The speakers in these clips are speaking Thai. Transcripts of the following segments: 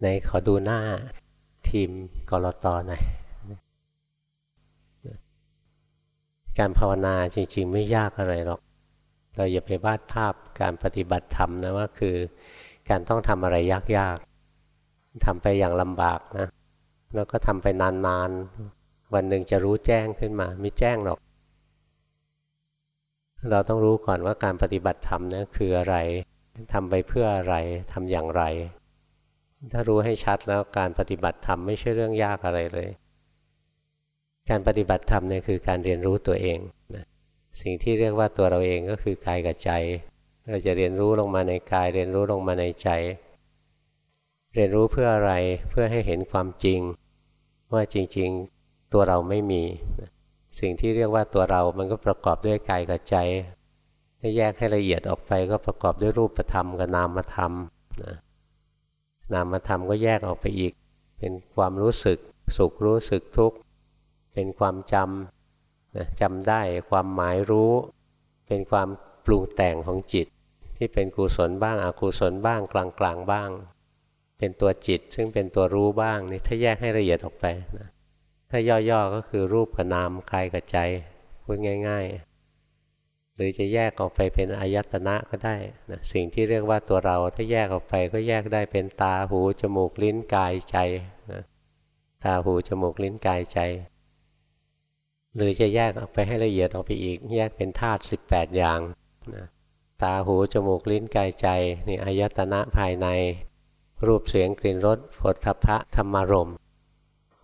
ไหนขอดูหน้าทีมกรตหน่อยการภาวนาจริง ๆ ไม่ยากอะไรหรอก เราอย่าไปวาดภาพการปฏิบัติธรรมนะว่าคือ การต้องทำอะไรยากๆทำไปอย่างลำบากนะ แล้วก็ทำไปนานๆ วันหนึ่งจะรู้แจ้งขึ้นมา ไม่แจ้งหรอก เราต้องรู้ก่อนว่าการปฏิบัติธรรมนะคืออะไรทำไปเพื่ออะไรทำอย่างไร ถ้ารู้ให้ชัดแล้วการปฏิบัติธรรมไม่ใช่เรื่องยากอะไรเลย การปฏิบัติธรรมเนี่ยคือการเรียนรู้ตัวเองนะสิ่งที่เรียกว่าตัวเราเองก็คือกายกับใจ เราจะเรียนรู้ลงมาในกาย เรียนรู้ลงมาในใจ เรียนรู้เพื่ออะไรเพื่อให้เห็นความจริง ว่าจริงๆตัวเราไม่มีนะสิ่งที่เรียกว่าตัวเรา มันก็ประกอบด้วยกายกับใจถ้าแยกให้ละเอียดออกไปก็ประกอบด้วยรูปธรรมกับนามธรรมนะ นามธรรมก็แยกออกไปอีก เป็นความรู้สึกสุขรู้สึกทุกข์ เป็นความจำนะจำได้ความหมายรู้ เป็นความปรุงแต่งของจิต ที่เป็นกุศลบ้างอกุศลบ้างกลางกลางบ้าง เป็นตัวจิตซึ่งเป็นตัวรู้บ้างนี่ถ้าแยกให้ละเอียดออกไปนะถ้าย่อๆก็คือรูปกับนามกายกับใจพูดง่าย ๆ หรือจะแยกออกไปเป็นอายตนะก็ได้นะสิ่งที่เรียกว่าตัวเราถ้าแยกออกไปก็แยกได้เป็นตาหูจมูกลิ้นกายใจนะตาหูจมูกลิ้นกายใจ หรือจะแยกออกไปให้ละเอียดออกไปอีก แยกเป็นธาตุ18 อย่างนะตาหูจมูกลิ้นกายใจนี่อายตนะภายใน รูปเสียงกลิ่นรสผลทพะธรรมารม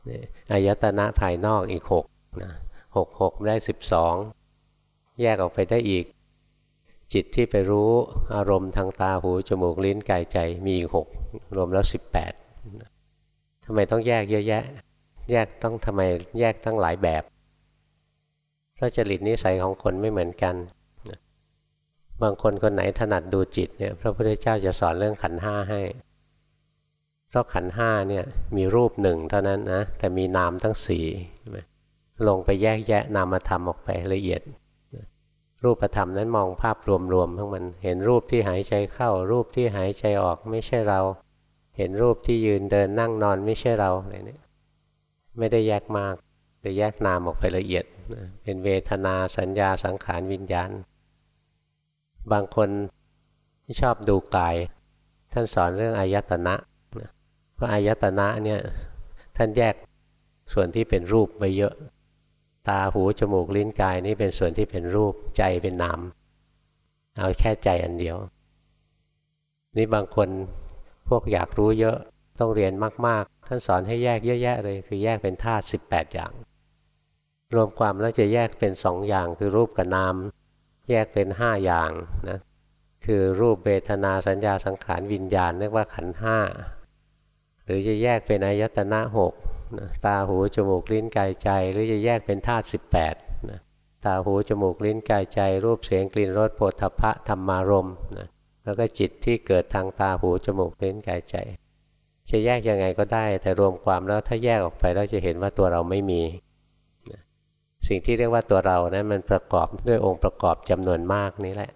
นี่อายตนะภายนอกอีก6นะหกหกได้ 12 แยกออกไปได้อีก จิตที่ไปรู้อารมณ์ทางตาหูจมูกลิ้นกายใจมีอีกหกรวมแล้ว 18ทำไมต้องแยกเยอะแยะ แยกต้องทำไมแยกตั้งหลายแบบพราะจริตนิสัยของคนไม่เหมือนกัน บางคนคนไหนถนัดดูจิตเนี่ยพระพุทธเจ้าจะสอนเรื่องขันห้าให้เพราะขันห้าเนี่ยมีรูปหนึ่งเท่านั้นนะแต่มีนามทั้งสี่ลงไปแยกแยะนามธรรมออกไปละเอียด รูปธรรมนั้นมองภาพรวมๆทั้งมัน เห็นรูปที่หายใจเข้า รูปที่หายใจออกไม่ใช่เรา เห็นรูปที่ยืนเดินนั่งนอนไม่ใช่เราอะไรเนี่ยไม่ได้แยกมากแต่แยกนามออกไปละเอียด เป็นเวทนาสัญญาสังขารวิญญาณ บางคนที่ชอบดูกาย ท่านสอนเรื่องอายตนะเพราะอายตนะเนี่ยท่านแยกส่วนที่เป็นรูปไปเยอะ ตาหูจมูกลิ้นกายนี่เป็นส่วนที่เป็นรูปใจเป็นนามเอาแค่ใจอันเดียว นี่บางคนพวกอยากรู้เยอะต้องเรียนมากๆ ท่านสอนให้แยกเยอะแยะเลย คือแยกเป็นธาตุสิบแปดอย่าง รวมความแล้วจะแยกเป็นสองอย่างคือรูปกับนาม แยกเป็นห้าอย่างนะคือรูปเบทนาสัญญาสังขารวิญญาณเรียกว่าขันห้าหรือจะแยกเป็นอายตนะหก นะตาหูจมูกลิ้นกายใจ หรือจะแยกเป็นธาตุสิบแปดนะตาหูจมูกลิ้นกายใจ รูปเสียงกลิ่นรสโผฏฐพะธรรมารมนะแล้วก็จิตที่เกิดทางตาหูจมูกลิ้นกายใจ จะแยกยังไงก็ได้ แต่รวมความแล้วถ้าแยกออกไปเราจะเห็นว่าตัวเราไม่มี สิ่งที่เรียกว่าตัวเรานะั้นมันประกอบด้วยองค์ประกอบจำนวนมากนี่แหละ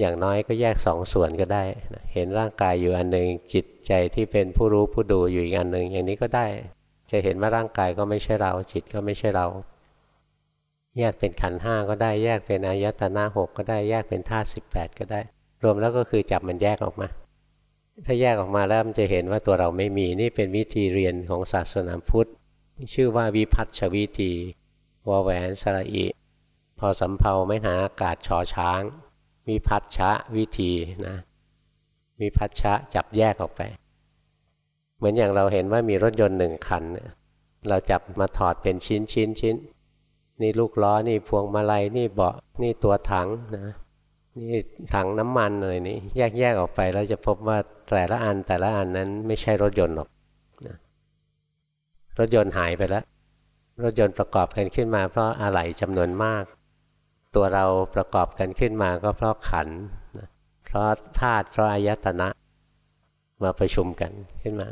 อย่างน้อยก็แยกสองส่วนก็ได้ เห็นร่างกายอยู่อันหนึ่งจิตใจที่เป็นผู้รู้ผู้ดูอยู่อีกอันหนึ่งอย่างนี้ก็ได้ จะเห็นว่าร่างกายก็ไม่ใช่เรา จิตก็ไม่ใช่เรา แยกเป็นขันห้าก็ได้แยกเป็นอายตนะหกก็ได้แยกเป็นธาตุสิบแปดก็ได้ รวมแล้วก็คือจับมันแยกออกมา ถ้าแยกออกมาแล้วมันจะเห็นว่าตัวเราไม่มีนี่เป็นวิธีเรียนของศาสนาพุทธ ชื่อว่าวิพัฒชวิธีวอแหวนสระอิพอสำเพาไม่หาอากาศชอช้าง มีพัชชะวิธีนะมีพัชชะจับแยกออกไป เหมือนอย่างเราเห็นว่ามีรถยนต์หนึ่งคัน เราจับมาถอดเป็นชิ้นชิ้นชิ้นนี่ลูกล้อนี่พวงมาลัยนี่เบาะนี่ตัวถังนะนี่ถังน้ำมันอะไรนี่แยกแยกออกไปเราจะพบว่าแต่ละอันแต่ละอันนั้นไม่ใช่รถยนต์หรอกนะรถยนต์หายไปแล้ว รถยนต์ประกอบกันขึ้นมาเพราะอะไหล่จำนวนมาก ตัวเราประกอบกันขึ้นมาก็เพราะขันเพราะธาตุเพราะอายตนะมาประชุมกันขึ้นมา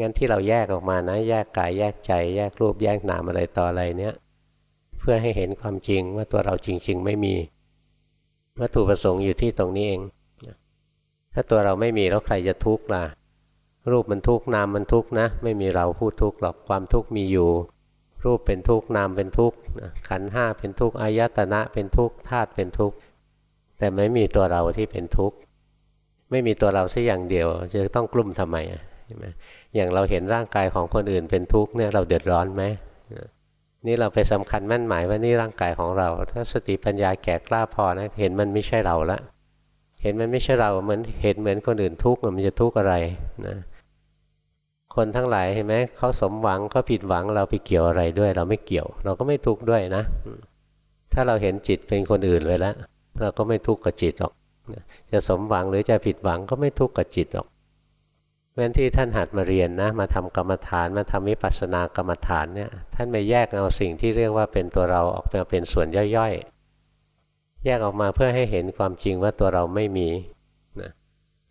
งั้นที่เราแยกออกมานะ แยกกายแยกใจ แยกรูปแยกนามอะไรต่ออะไรเนี้ยเพื่อให้เห็นความจริงว่าตัวเราจริง ๆ ไม่มีวัตถุประสงค์อยู่ที่ตรงนี้เอง ถ้าตัวเราไม่มีแล้วใครจะทุกข์ล่ะ รูปมันทุกข์นามมันทุกข์นะ ไม่มีเราพูดทุกข์หรอกความทุกข์มีอยู่ รูปเป็นทุกข์นามเป็นทุกข์ขันห้าเป็นทุกข์อายตนะเป็นทุกข์ธาตุเป็นทุกข์แต่ไม่มีตัวเราที่เป็นทุกข์ไม่มีตัวเราสักอย่างเดียว จะต้องกลุ้มทำไมใช่ไหมอย่างเราเห็นร่างกายของคนอื่นเป็นทุกข์เนี่ยเราเดือดร้อนไหมนี่เราไปสำคัญมั่นหมายว่านี่ร่างกายของเรา ถ้าสติปัญญาแก่กล้าพอนะเห็นมันไม่ใช่เราละเห็นมันไม่ใช่เราเหมือนเห็นเหมือนคนอื่นทุกข์มันจะทุกข์อะไรนะ คนทั้งหลายเห็นไหมเขาสมหวังเขาผิดหวังเราไปเกี่ยวอะไรด้วย เราไม่เกี่ยว เราก็ไม่ทุกข์ด้วยนะ ถ้าเราเห็นจิตเป็นคนอื่นเลยแล้วเราก็ไม่ทุกข์กับจิตหรอกจะสมหวังหรือจะผิดหวังก็ไม่ทุกข์กับจิตหรอกเพราะฉะนั้นที่ท่านหัดมาเรียนนะมาทำกรรมฐานมาทำวิปัสสนากรรมฐานเนี่ยท่านไม่แยกเอาสิ่งที่เรียกว่าเป็นตัวเราออกมาเป็นส่วนย่อยๆ แยกออกมาเพื่อให้เห็นความจริงว่าตัวเราไม่มีนะ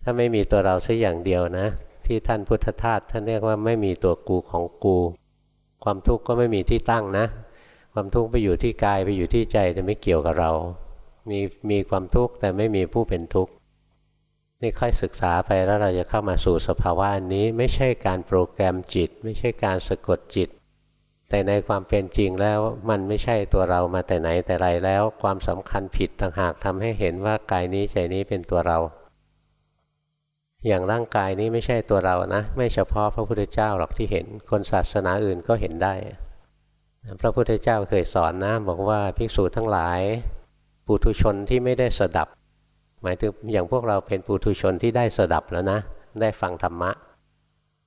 ถ้าไม่มีตัวเราสักอย่างเดียวนะ ที่ท่านพุทธทาสท่านเรียกว่าไม่มีตัวกูของกู ความทุกข์ก็ไม่มีที่ตั้งนะ ความทุกข์ไปอยู่ที่กายไปอยู่ที่ใจแต่ไม่เกี่ยวกับเรา มีมีความทุกข์แต่ไม่มีผู้เป็นทุกข์นี่ค่อยศึกษาไปแล้วเราจะเข้ามาสู่สภาวะนี้ไม่ใช่การโปรแกรมจิต ไม่ใช่การสะกดจิต แต่ในความเป็นจริงแล้วมันไม่ใช่ตัวเรามาแต่ไหนแต่ไรแล้ว ความสำคัญผิดต่างหากทำให้เห็นว่ากายนี้ใจนี้เป็นตัวเรา อย่างร่างกายนี้ไม่ใช่ตัวเรานะ ไม่เฉพาะพระพุทธเจ้าหรอกที่เห็น คนศาสนาอื่นก็เห็นได้ พระพุทธเจ้าเคยสอนนะบอกว่าภิกษุทั้งหลายปุถุชนที่ไม่ได้สดับ หมายถึงอย่างพวกเราเป็นปุถุชนที่ได้สดับแล้วนะ ได้ฟังธรรมะ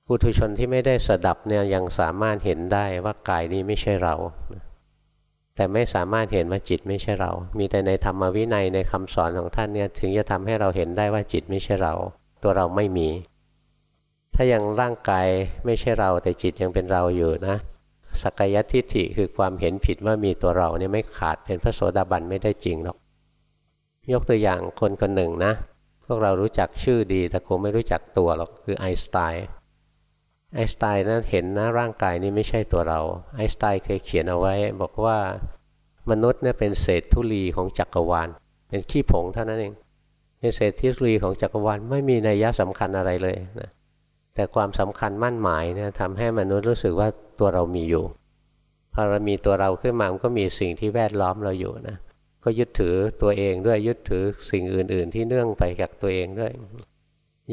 ปุถุชนที่ไม่ได้สดับเนี่ยยังสามารถเห็นได้ว่ากายนี้ไม่ใช่เรา แต่ไม่สามารถเห็นว่าจิตไม่ใช่เรา มีแต่ในธรรมวินัยในคำสอนของท่านเนี่ยถึงจะทำให้เราเห็นได้ว่าจิตไม่ใช่เรา ตัวเราไม่มี ถ้ายังร่างกายไม่ใช่เราแต่จิตยังเป็นเราอยู่นะสักยทิฏฐิคือความเห็นผิดว่ามีตัวเราเนี่ยไม่ขาดเป็นพระโสดาบันไม่ได้จริงหรอก ยกตัวอย่างคนคนหนึ่งนะ พวกเรารู้จักชื่อดีแต่คงไม่รู้จักตัวหรอกคือไอน์สไตน์ไอน์สไตน์นั้นเห็นนะร่างกายนี้ไม่ใช่ตัวเราไอน์สไตน์เคยเขียนเอาไว้ บอกว่ามนุษย์เนี่ยเป็นเศษธุลีของจักรวาล เป็นขี้ผงเท่านั้นเอง เป็นเศรษธุลีของจักรวาลไม่มีนัยยะสำคัญอะไรเลยนะแต่ความสำคัญมั่นหมายเนี่ยทำให้มนุษย์รู้สึกว่าตัวเรามีอยู่พอเรามีตัวเราขึ้นมามันก็มีสิ่งที่แวดล้อมเราอยู่นะก็ยึดถือตัวเองด้วยยึดถือสิ่งอื่น ๆ ที่เนื่องไปจากตัวเองด้วย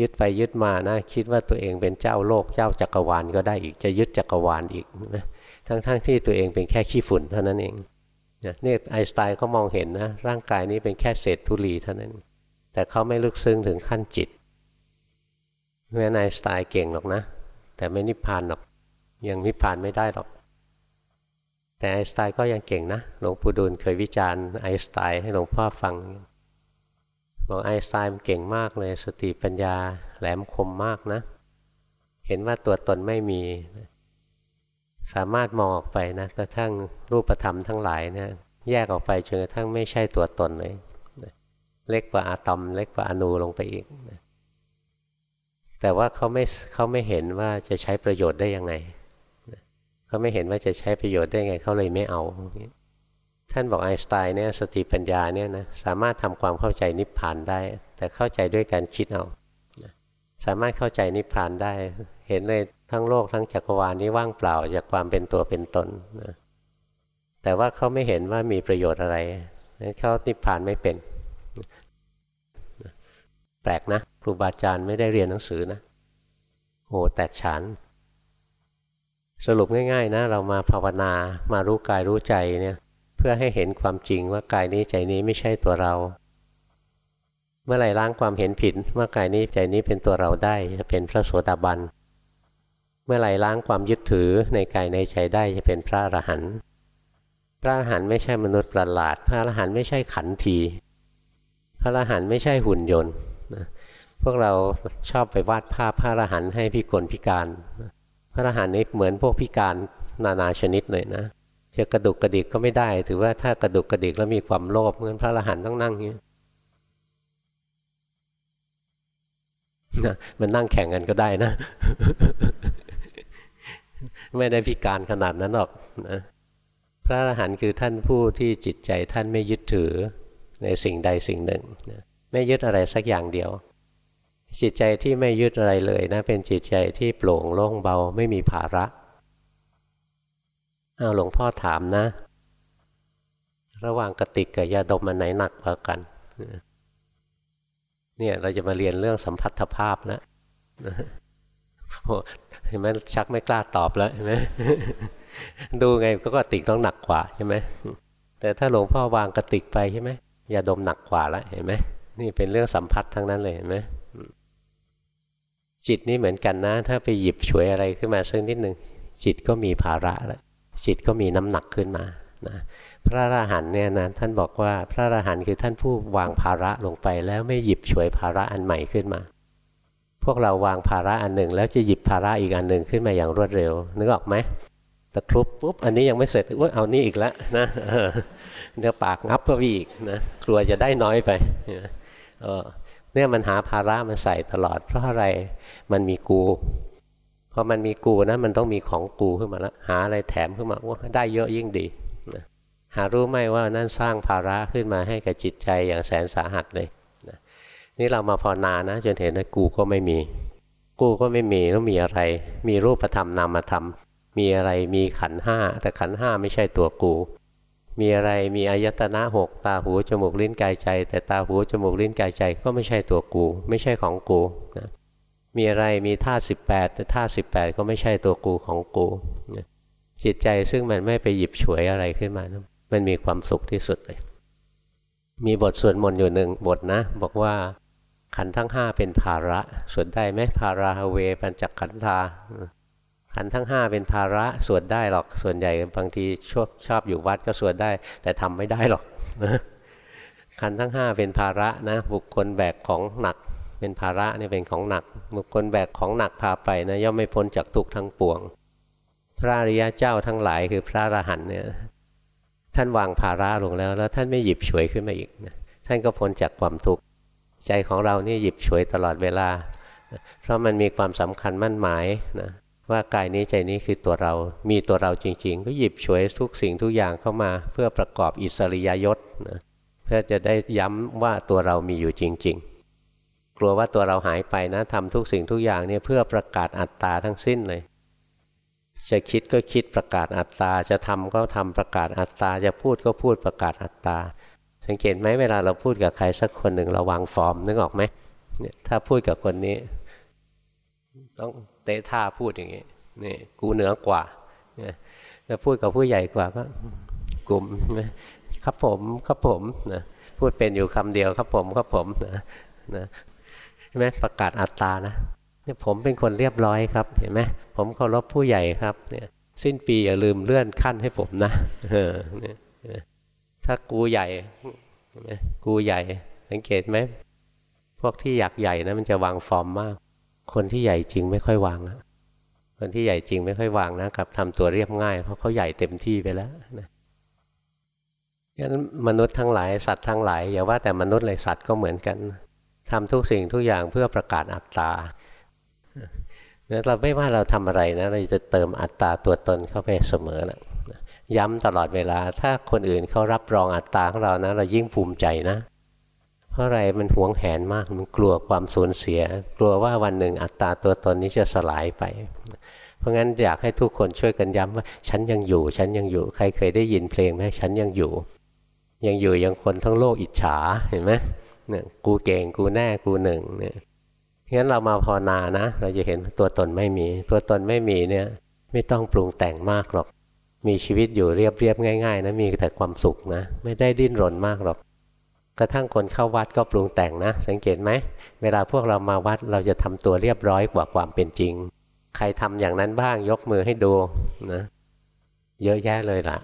ยึดไปยึดมานะคิดว่าตัวเองเป็นเจ้าโลกเจ้าจักรวาลก็ได้อีกจะยึดจักรวาลอีกนะทั้งๆทที่ตัวเองเป็นแค่ขี้ฝุ่นเท่านั้นเองนี่ไอสไตน์ก็มองเห็นนะร่างกายนี้เป็นแค่เศษธุลีเท่านั้น แต่เขาไม่ลึกซึ้งถึงขั้นจิตเพราะนั้นไอสไตน์เก่งหรอกนะ แต่ไม่นิพพานหรอก ยังนิพพานไม่ได้หรอก แต่ไอสไตน์ก็ยังเก่งนะ หลวงปู่ดูลเคยวิจารณ์ไอสไตน์ให้หลวงพ่อฟัง บอกไอสไตน์เก่งมากเลย สติปัญญาแหลมคมมากนะ เห็นว่าตัวตนไม่มี สามารถมองออกไปนะกระทั่งรูปธรรมทั้งหลายเนี่ยแยกออกไปจนกระทั่งไม่ใช่ตัวตนเลย เล็กกว่าอะตอม เล็กกว่าอนูลงไปอีกแต่ว่าเขาไม่เขาไม่เห็นว่าจะใช้ประโยชน์ได้ยังไงเขาไม่เห็นว่าจะใช้ประโยชน์ได้ไงเขาเลยไม่เอา ท่านบอกไอน์สไตน์เนี่ยสติปัญญาเนี่ยนะสามารถทำความเข้าใจนิพพานได้ แต่เข้าใจด้วยการคิดเอาสามารถเข้าใจนิพพานได้ เห็นเลยทั้งโลกทั้งจักรวาลนี้ว่างเปล่าจากความเป็นตัวเป็นตนนะแต่ว่าเขาไม่เห็นว่ามีประโยชน์อะไรเขานิพพานไม่เป็น แปลกนะครูบาอาจารย์ไม่ได้เรียนหนังสือนะโอ้แตกฉานสรุปง่ายๆนะเรามาภาวนามารู้กายรู้ใจเนี่ยเพื่อให้เห็นความจริงว่ากายนี้ใจนี้ไม่ใช่ตัวเรา เมื่อไหร่ล้างความเห็นผิดว่ากายนี้ใจนี้เป็นตัวเราได้จะเป็นพระโสดาบันเมื่อไหร่ล้างความยึดถือในกายในใจได้จะเป็นพระอรหันต์พระอรหันต์ไม่ใช่มนุษย์ประหลาด พระอรหันต์ไม่ใช่ขันที พระอรหันต์ไม่ใช่หุ่นยนต์ พวกเราชอบไปวาดภาพพระอรหันต์ให้พิกลพิการ พระอรหันต์นี้เหมือนพวกพิการนานาชนิดเลยนะจะกระดุกกระดิกก็ไม่ได้ ถือว่าถ้ากระดุกกระดิกแล้วมีความโลภเงินพระอรหันต์ต้องนั่งอย่างนี้มันนั่งแข่งกันก็ได้นะ ไม่ได้พิการขนาดนั้นหรอกนะพระอรหันต์คือท่านผู้ที่จิตใจท่านไม่ยึดถือในสิ่งใดสิ่งหนึ่งนะไม่ยึดอะไรสักอย่างเดียว จิตใจที่ไม่ยึดอะไรเลยนะ เป็นจิตใจที่โปร่งโล่งเบาไม่มีภาระเอาหลวงพ่อถามนะ ระหว่างกติกกับยาดมมันไหนหนักกว่ากันเนี่ยเราจะมาเรียนเรื่องสัมพัทธภาพแล้วเห็นไหมชักไม่กล้าตอบแล้วเห็นไหมดูไงก็กติกต้องหนักกว่าใช่ไหมแต่ถ้าหลวงพ่อวางกติกไปใช่ไหมยาดมหนักกว่าแล้วเห็นไหมนี่เป็นเรื่องสัมพัทธ์ทั้งนั้นเลยเห็นไหม จิตนี่เหมือนกันนะ ถ้าไปหยิบฉวยอะไรขึ้นมาสักนิดหนึ่งจิตก็มีภาระแล้วจิตก็มีน้ำหนักขึ้นมานะพระอรหันต์เนี่ยนะท่านบอกว่าพระอรหันต์คือท่านผู้วางภาระลงไปแล้วไม่หยิบฉวยภาระอันใหม่ขึ้นมา พวกเราวางภาระอันหนึ่ง แล้วจะหยิบภาระอีกอันหนึ่งขึ้นมาอย่างรวดเร็ว นึกออกไหมตะครุบปุ๊บอันนี้ยังไม่เสร็จว่าเอานี่อีกแล้วนะเดี๋ยวปากงับเพื่ออีกนะกลัวจะได้น้อยไปเเนี่ยมันหาภาระมันใส่ตลอด เพราะอะไรมันมีกูพอมันมีกูนะมันต้องมีของกูขึ้นมาแล้วหาอะไรแถมขึ้นมาว่าได้เยอะยิ่งดีนะหารู้ไหมว่านั่นสร้างภาระขึ้นมาให้กับจิตใจอย่างแสนสาหัสเลยนะนี่เรามาภาวนานะจนเห็นว่ากูก็ไม่มี กูก็ไม่มีแล้วมีอะไร มีรูปธรรมนามธรรมมีอะไรมีขันห้าแต่ขันห้าไม่ใช่ตัวกู มีอะไรมีอายตนะหกตาหูจมูกลิ้นกายใจ แต่ตาหูจมูกลิ้นกายใจก็ไม่ใช่ตัวกู ไม่ใช่ของกูนะมีอะไรมีธาตุสิบแปดแต่ธาตุสิบแปดก็ไม่ใช่ตัวกูของกูนะจิตใจซึ่งมันไม่ไปหยิบฉวยอะไรขึ้นมานะมันมีความสุขที่สุดเลย มีบทสวดมนต์อยู่หนึ่งบทนะ บอกว่าขันทั้งห้าเป็นภาระสวดได้ไหมภาราเวปัญจขันธา ขันทั้งห้าเป็นภาระสวดได้หรอกส่วนใหญ่บางทีชอบชอบอยู่วัดก็สวดได้ แต่ทำไม่ได้หรอกขันทั้งห้าเป็นภาระนะบุคคลแบกของหนัก เป็นภาระนี่เป็นของหนัก บุคคลแบกของหนักพาไปนะย่อมไม่พ้นจากทุกข์ทั้งปวง พระอริยะเจ้าทั้งหลายคือพระอรหันต์เนี่ยท่านวางภาระลงแล้ว แล้วท่านไม่หยิบฉวยขึ้นมาอีกนะท่านก็พ้นจากความทุกข์ใจของเรานี่หยิบฉวยตลอดเวลา เพราะมันมีความสำคัญมั่นหมายนะ ว่ากายนี้ใจนี้คือตัวเรา มีตัวเราจริง ๆ ก็หยิบฉวยทุกสิ่งทุกอย่างเข้ามาเพื่อประกอบอิสริยยศนะเพื่อจะได้ย้ำว่าตัวเรามีอยู่จริง ๆ กลัวว่าตัวเราหายไปนะทำทุกสิ่งทุกอย่างเนี่ยเพื่อประกาศอัตตาทั้งสิ้นเลย จะคิดก็คิดประกาศอัตตา จะทำก็ทำประกาศอัตตา จะพูดก็พูดประกาศอัตตา สังเกตไหมเวลาเราพูดกับใครสักคนหนึ่งเราวางฟอร์มนึกออกไหมถ้าพูดกับคนนี้ ต้อง เตะท่าพูดอย่างนี้นี่กูเหนือกว่าเนี่ยแล้วพูดกับผู้ใหญ่กว่าก็กลุ่มนะครับผมครับผมนะพูดเป็นอยู่คำเดียวครับผมครับผมนะนะใช่ไหมประกาศอัตตานะเนี่ยผมเป็นคนเรียบร้อยครับเห็นไหมผมเคารพผู้ใหญ่ครับเนี่ยสิ้นปีอย่าลืมเลื่อนขั้นให้ผมนะเออเนี่ยถ้ากูใหญ่กูใหญ่ สังเกตไหมพวกที่อยากใหญ่นะมันจะวางฟอร์มมาก คนที่ใหญ่จริงไม่ค่อยวางนะคนที่ใหญ่จริงไม่ค่อยวางนะกับทำตัวเรียบง่าย เพราะเขาใหญ่เต็มที่ไปแล้วนะงั้นมนุษย์ทั้งหลายสัตว์ทั้งหลายอย่าว่าแต่มนุษย์เลยสัตว์ก็เหมือนกันทำทุกสิ่งทุกอย่างเพื่อประกาศอัตตาเนี่ยเราไม่ว่าเราทำอะไรนะเราจะเติมอัตตาตัวตนเข้าไปเสมอนะย้ำตลอดเวลา ถ้าคนอื่นเขารับรองอัตตาของเรานะ เรายิ่งภูมิใจนะ เพราะอะไรมันหวงแหนมากมันกลัวความสูญเสีย กลัวว่าวันหนึ่งอัตตาตัวตนนี้จะสลายไป เพราะงั้นอยากให้ทุกคนช่วยกันย้ำว่า ฉันยังอยู่ ฉันยังอยู่ ใครเคยได้ยินเพลงไหมฉันยังอยู่ ยังอยู่ยังคนทั้งโลกอิจฉาเห็นไหมเนี่ยกูเก่งกูแน่กูหนึ่งเนี่ยงั้นเรามาภาวนานะ เราจะเห็นตัวตนไม่มี ตัวตนไม่มีเนี่ยไม่ต้องปรุงแต่งมากหรอก มีชีวิตอยู่เรียบเรียบง่าย ๆนะมีแต่ความสุขนะ ไม่ได้ดิ้นรนมากหรอก กระทั่งคนเข้าวัดก็ปรุงแต่งนะ สังเกตไหม เวลาพวกเรามาวัดเราจะทำตัวเรียบร้อยกว่าความเป็นจริง ใครทำอย่างนั้นบ้างยกมือให้ดูนะเยอะแยะเลยล่ะ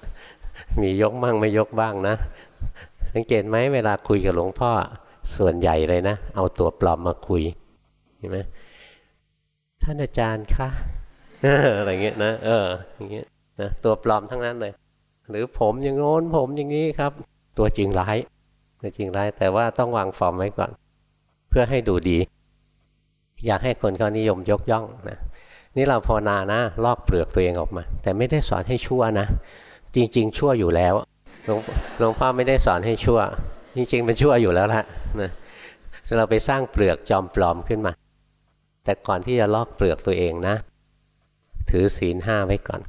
มียกบ้างไม่ยกบ้างนะ สังเกตไหมเวลาคุยกับหลวงพ่อส่วนใหญ่เลยนะ เอาตัวปลอมมาคุยเห็นไหมท่านอาจารย์คะอะไรเงี้ยนะเอออย่างเงี้ยนะตัวปลอมทั้งนั้นเลย หรือผมอย่างโน้นผมอย่างนี้ครับ ตัวจริงร้าย จริงร้ายแต่ว่าต้องวางฟอร์มไว้ก่อน เพื่อให้ดูดี อยากให้คนเขานิยมยกย่องนะนี่เราภาวนานะ ลอกเปลือกตัวเองออกมา แต่ไม่ได้สอนให้ชั่วนะ จริง ๆ ชั่วอยู่แล้วหลวงหลวงพ่อไม่ได้สอนให้ชั่ว จริงๆเป็นชั่วอยู่แล้วละนะเราไปสร้างเปลือกจอมปลอมขึ้นมา แต่ก่อนที่จะลอกเปลือกตัวเองนะ ถือศีลห้าไว้ก่อน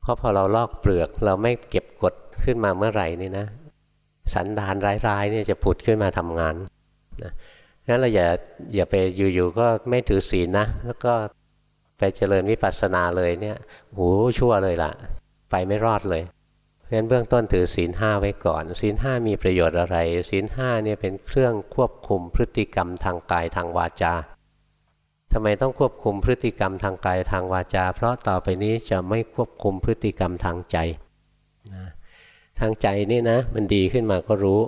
เพราะพอเราลอกเปลือกเราไม่เก็บกดขึ้นมาเมื่อไหร่นี่นะ สันดานร้ายๆเนี่ยจะผุดขึ้นมาทำงานนะงั้นเราอย่าอย่าไปอยู่ๆก็ไม่ถือศีลนะ แล้วก็ไปเจริญวิปัสสนาเลยเนี่ยโหชั่วเลยล่ะ ไปไม่รอดเลยเพราะฉะนั้นเบื้องต้นถือศีลห้าไว้ก่อนศีลห้ามีประโยชน์อะไรศีลห้าเนี่ยเป็นเครื่องควบคุมพฤติกรรมทางกายทางวาจาทำไมต้องควบคุมพฤติกรรมทางกายทางวาจา เพราะต่อไปนี้จะไม่ควบคุมพฤติกรรมทางใจ ทางใจนี่นะ มันดีขึ้นมาก็รู้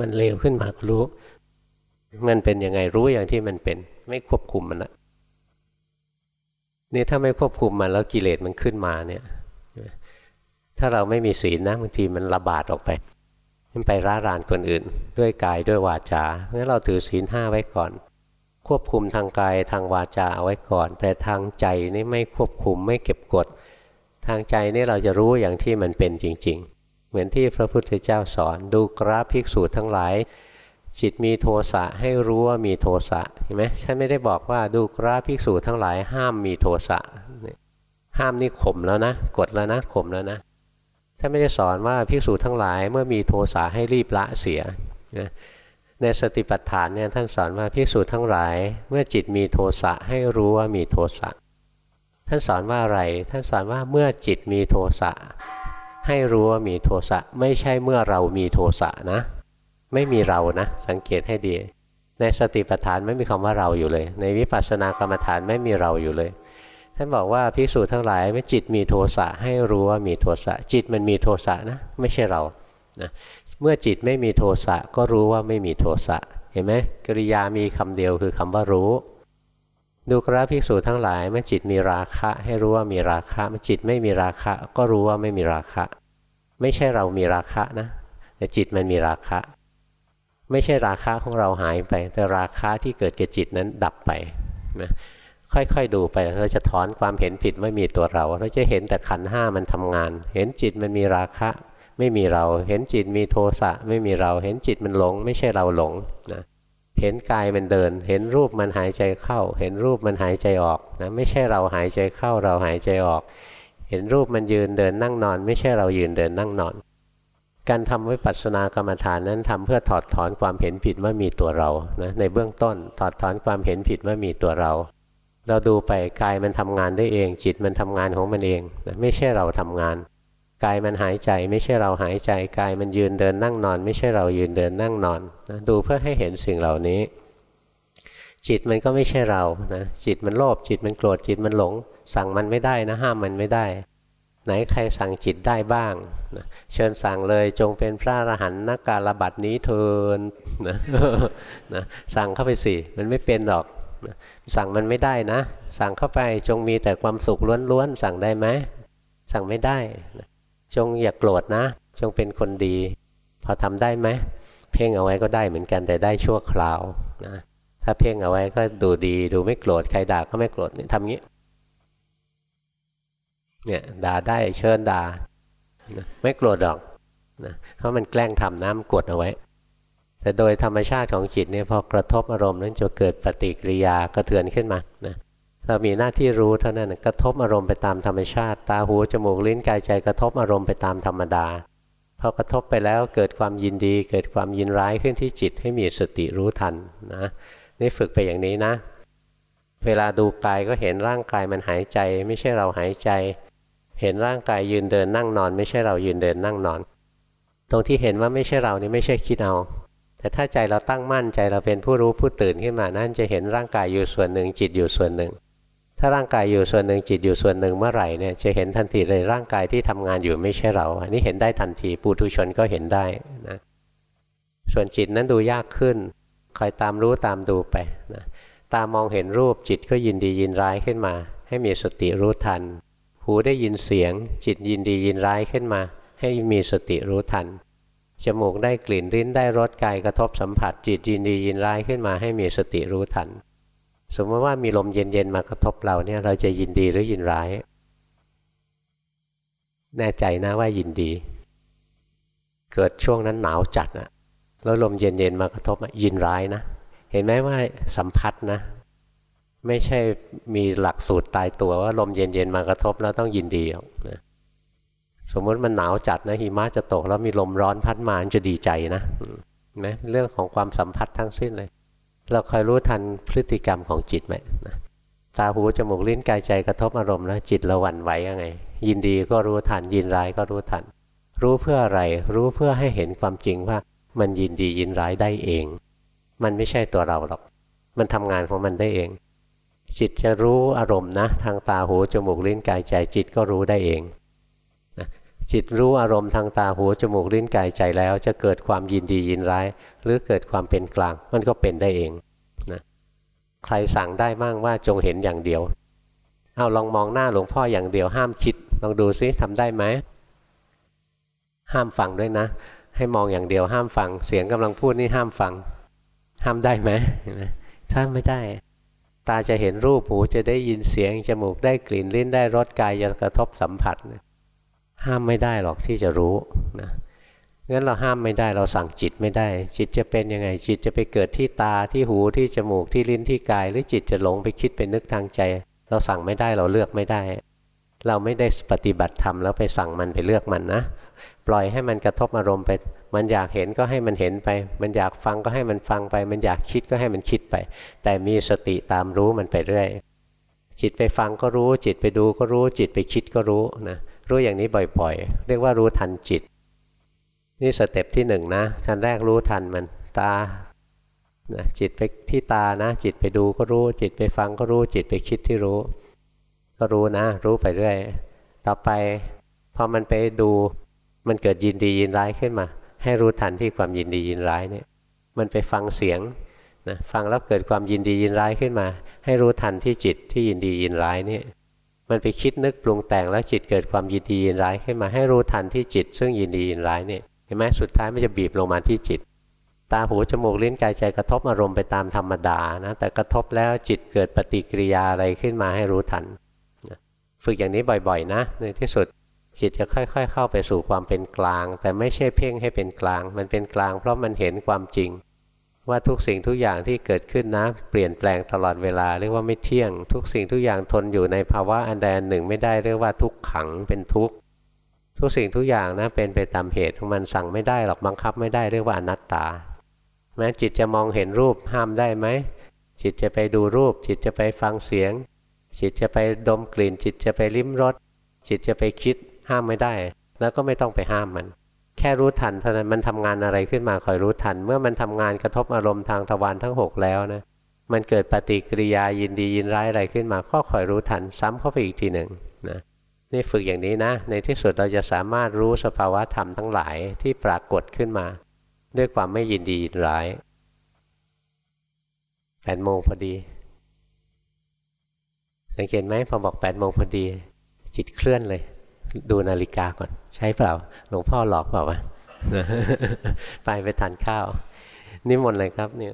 มันเลวขึ้นมาก็รู้ มันเป็นยังไงรู้อย่างที่มันเป็น ไม่ควบคุมมันละนี่ถ้าไม่ควบคุมมันแล้วกิเลสมันขึ้นมาเนี่ย ถ้าเราไม่มีศีลนะบางทีมันระบาดออกไปมันไปร้ารานคนอื่น ด้วยกายด้วยวาจาเพราะฉะนั้นเราถือศีลห้าไว้ก่อน ควบคุมทางกายทางวาจาเอาไว้ก่อน แต่ทางใจนี่ไม่ควบคุมไม่เก็บกด ทางใจนี่เราจะรู้อย่างที่มันเป็นจริง ๆ มือนที่พระพุทธเจ้าสอน ดูกราภิกษุทั้งหลาย จิตมีโทสะให้รู้ว่ามีโทสะเห็นไหมฉันไม่ได้บอกว่าดูกราภิกษุทั้งหลายห้ามมีโทสะห้ามนี่ข่มแล้วนะ กดแล้วนะข่มแล้วนะท่านไม่ได้สอนว่าภิกษุทั้งหลายเมื่อมีโทสะให้รีบละเสียนะในสติปัฏฐานเนี่ยท่านสอนว่าภิกษุทั้งหลาย เมื่อจิตมีโทสะให้รู้ว่ามีโทสะท่านสอนว่าอะไร ท่านสอนว่าเมื่อจิตมีโทสะ ให้รู้ว่ามีโทสะไม่ใช่เมื่อเรามีโทสะนะ ไม่มีเรานะ สังเกตให้ดี ในสติปัฏฐานไม่มีคำว่าเราอยู่เลย ในวิปัสสนากรรมฐานไม่มีเราอยู่เลยท่านบอกว่าภิกษุทั้งหลายเมื่อจิตมีโทสะให้รู้ว่ามีโทสะจิตมันมีโทสะนะ ไม่ใช่เรานะเมื่อจิตไม่มีโทสะก็รู้ว่าไม่มีโทสะเห็นไหมกริยามีคำเดียวคือคำว่ารู้ ดูกราภิกษุทั้งหลายเมื่อจิตมีราคะ ให้รู้ว่ามีราคะเมื่อจิตไม่มีราคะ ก็รู้ว่าไม่มีราคะ ไม่ใช่เรามีราคะนะ แต่จิตมันมีราคะ ไม่ใช่ราคะของเราหายไป แต่ราคะที่เกิดแก่จิตนั้นดับไปนะค่อยๆดูไปเราจะถอนความเห็นผิดว่ามีตัวเรา เราจะเห็นแต่ขันห้ามันทำงาน เห็นจิตมันมีราคะ ไม่มีเรา เห็นจิตมีโทสะไม่มีเรา เห็นจิตมันหลง ไม่ใช่เราหลงนะ เห็นกายมันเดิน เห็นรูปมันหายใจเข้า เห็นรูปมันหายใจออกนะไม่ใช่เราหายใจเข้าเราหายใจออก เห็นรูปมันยืนเดินนั่งนอน ไม่ใช่เรายืนเดินนั่งนอน การทำวิปัสสนากรรมฐานนั้นทำเพื่อถอดถอนความเห็นผิดว่ามีตัวเรานะในเบื้องต้นถอดถอนความเห็นผิดว่ามีตัวเรา เราดูไปกายมันทำงานได้เอง จิตมันทำงานของมันเองนะไม่ใช่เราทำงาน กายมันหายใจไม่ใช่เราหายใจกายมันยืนเดินนั่งนอน ไม่ใช่เรายืนเดินนั่งนอนนะดูเพื่อให้เห็นสิ่งเหล่านี้ จิตมันก็ไม่ใช่เรานะจิตมันโลภจิตมันโกรธจิตมันหลง สั่งมันไม่ได้นะห้ามมันไม่ได้ ไหนใครสั่งจิตได้บ้างนะเชิญสั่งเลยจงเป็นพระอรหันต์นักการระบัดนี้เทินนะนะสั่งเข้าไปสิมันไม่เป็นหรอกสั่งมันไม่ได้นะ สั่งเข้าไปจงมีแต่ความสุขล้วนๆสั่งได้ไหมสั่งไม่ได้ จงอย่ากโกรธนะ จงเป็นคนดี พอทำได้ไหมเพ่งเอาไว้ก็ได้เหมือนกันแต่ได้ชั่วคราวนะถ้าเพ่งเอาไว้ก็ดูดีดูไม่โกรธใครด่าก็ไม่โกรธนี่ทำงี้เนี่ยด่าได้เชิญด่าไม่โกรธหรอกนะเพราะมันแกล้งทำน้ำกดเอาไว้ แต่โดยธรรมชาติของจิตเนี่ยพอกระทบอารมณ์นั้นจะเกิดปฏิกิริยากระเทือนขึ้นมานะ เรามีหน้าที่รู้เท่านั้นกระทบอารมณ์ไปตามธรรมชาติ ตาหูจมูกลิ้นกายใจกระทบอารมณ์ไปตามธรรมดาพอกระทบไปแล้วเกิดความยินดี เกิดความยินร้ายขึ้นที่จิตให้มีสติรู้ทันนะนี่ฝึกไปอย่างนี้นะ เวลาดูกายก็เห็นร่างกายมันหายใจ ไม่ใช่เราหายใจ เห็นร่างกายยืนเดินนั่งนอน ไม่ใช่เรายืนเดินนั่งนอน ตรงที่เห็นว่าไม่ใช่เรานี่ไม่ใช่คิดเอาแต่ถ้าใจเราตั้งมั่นใจเราเป็นผู้รู้ผู้ตื่นขึ้นมานั่นจะเห็นร่างกายอยู่ส่วนหนึ่งจิตอยู่ส่วนหนึ่ง ถ้าร่างกายอยู่ส่วนหนึ่งจิตอยู่ส่วนหนึ่งเมื่อไหร่เนี่ยจะเห็นทันทีเลยร่างกายที่ทำงานอยู่ไม่ใช่เรา อันนี้เห็นได้ทันทีปุถุชนก็เห็นได้นะส่วนจิตนั้นดูยากขึ้นคอยตามรู้ตามดูไปนะตามองเห็นรูปจิตก็ยินดียินร้ายขึ้นมา ให้มีสติรู้ทัน หูได้ยินเสียง จิตยินดียินร้ายขึ้นมา ให้มีสติรู้ทันจมูกได้กลิ่นลิ้นได้รสกายกระทบสัมผัสจิตยินดียินร้ายขึ้นมาให้มีสติรู้ทัน สมมติว่ามีลมเย็นๆมากระทบเราเนี่ย เราจะยินดีหรือยินร้าย แน่ใจนะว่ายินดี เกิดช่วงนั้นหนาวจัดอะแล้วลมเย็นๆมากระทบยินร้ายนะ เห็นไหมว่าสัมผัสนะ ไม่ใช่มีหลักสูตรตายตัวว่าลมเย็นๆมากระทบแล้วต้องยินดีนะสมมติมันหนาวจัดนะหิมะจะตกแล้วมีลมร้อนพัดมาจะดีใจนะไหมเรื่องของความสัมผัสทั้งสิ้นเลย เราคอยรู้ทันพฤติกรรมของจิตไหมนะตาหูจมูกลิ้นกายใจกระทบอารมณ์แล้วจิตเราหวั่นไหวยังไง ยินดีก็รู้ทันยินร้ายก็รู้ทัน รู้เพื่ออะไร รู้เพื่อให้เห็นความจริงว่ามันยินดียินร้ายได้เอง มันไม่ใช่ตัวเราหรอก มันทำงานของมันได้เอง จิตจะรู้อารมณ์นะ ทางตาหูจมูกลิ้นกายใจจิตก็รู้ได้เอง จิตรู้อารมณ์ทางตาหูจมูกลิ้นกายใจแล้ว จะเกิดความยินดียินร้าย หรือเกิดความเป็นกลาง มันก็เป็นได้เองนะใครสั่งได้บ้างว่าจงเห็นอย่างเดียวเอาลองมองหน้าหลวงพ่ออย่างเดียวห้ามคิด ลองดูซิทำได้ไหมห้ามฟังด้วยนะ ให้มองอย่างเดียวห้ามฟัง เสียงกำลังพูดนี่ห้ามฟัง ห้ามได้ไหมถ้าไม่ได้ ตาจะเห็นรูปหูจะได้ยินเสียงจมูกได้กลิ่นลิ้นได้รสกายจะกระทบสัมผัส ห้ามไม่ได้หรอกที่จะรู้นะงั้นเราห้ามไม่ได้เราสั่งจิตไม่ได้ จิตจะเป็นยังไงจิตจะไปเกิดที่ตาที่หูที่จมูกที่ลิ้นที่กาย หรือจิตจะหลงไปคิดไปนึกทางใจ เราสั่งไม่ได้เราเลือกไม่ได้ เราไม่ได้ปฏิบัติธรรมแล้วไปสั่งมันไปเลือกมันนะ ปล่อยให้มันกระทบอารมณ์ไป มันอยากเห็นก็ให้มันเห็นไป มันอยากฟังก็ให้มันฟังไป มันอยากคิดก็ให้มันคิดไป แต่มีสติตามรู้มันไปเรื่อยจิตไปฟังก็รู้ จิตไปดูก็รู้ จิตไปคิดก็รู้นะ รู้อย่างนี้บ่อยๆ เรียกว่ารู้ทันจิต นี่สเต็ปที่หนึ่งนะทันแรกรู้ทันมันตานะจิตไปที่ตานะ จิตไปดูก็รู้ จิตไปฟังก็รู้ จิตไปคิดที่รู้ ก็รู้นะ รู้ไปเรื่อย ต่อไปพอมันไปดูมันเกิดยินดียินร้ายขึ้นมา ให้รู้ทันที่ความยินดียินร้ายเนี่ย มันไปฟังเสียงนะฟังแล้วเกิดความยินดียินร้ายขึ้นมา ให้รู้ทันที่จิตที่ยินดียินร้ายนี่ มันไปคิดนึกปรุงแต่งแล้วจิตเกิดความยินดียินร้ายขึ้นมาให้รู้ทันที่จิต ซึ่งยินดียินร้ายเนี่ยเห็นไหมสุดท้ายมันจะบีบลงมาที่จิต ตาหูจมูกลิ้นกายใจกระทบอารมณ์ไปตามธรรมดานะแต่กระทบแล้วจิตเกิดปฏิกิริยาอะไรขึ้นมาให้รู้ทันฝึกอย่างนี้บ่อยๆ นะ ในที่สุดจิตจะค่อย ๆ เข้าไปสู่ความเป็นกลาง แต่ไม่ใช่เพ่งให้เป็นกลาง มันเป็นกลางเพราะมันเห็นความจริง ว่าทุกสิ่งทุกอย่างที่เกิดขึ้นนะเปลี่ยนแปลงตลอดเวลาเรียกว่าไม่เที่ยง ทุกสิ่งทุกอย่างทนอยู่ในภาวะอันใดอันหนึ่งไม่ได้เรียกว่าทุกขังเป็นทุกข์ทุกสิ่งทุกอย่างนะเป็นไปตามเหตุของมันสั่งไม่ได้หรอกบังคับไม่ได้เรียกว่าอนัตตาแม้จิตจะมองเห็นรูปห้ามได้ไหมจิตจะไปดูรูป จิตจะไปฟังเสียง จิตจะไปดมกลิ่น จิตจะไปลิ้มรสจิตจะไปคิดห้ามไม่ได้ แล้วก็ไม่ต้องไปห้ามมัน ค่รู้ทันเท่านั้นมันทำงานอะไรขึ้นมาคอยรู้ทัน เมื่อมันทำงานกระทบอารมณ์ทางทวารทั้ง 6 แล้วนะมันเกิดปฏิกิริยายินดียินร้ายอะไรขึ้นมาก็คอยรู้ทัน ซ้ำเข้าไปอีกทีหนึ่งนะนี่ฝึกอย่างนี้นะ ในที่สุดเราจะสามารถรู้สภาวะธรรมทั้งหลายที่ปรากฏขึ้นมา ด้วยความไม่ยินดียินร้ายแปดโมงพอดี สังเกตไหมพอบอกแปดโมงพอดี จิตเคลื่อนเลย ดูนาฬิกาก่อน ใช้เปล่า หลวงพ่อหลอกเปล่าวะไปไปทานข้าว นิมนต์เลยครับเนี่ย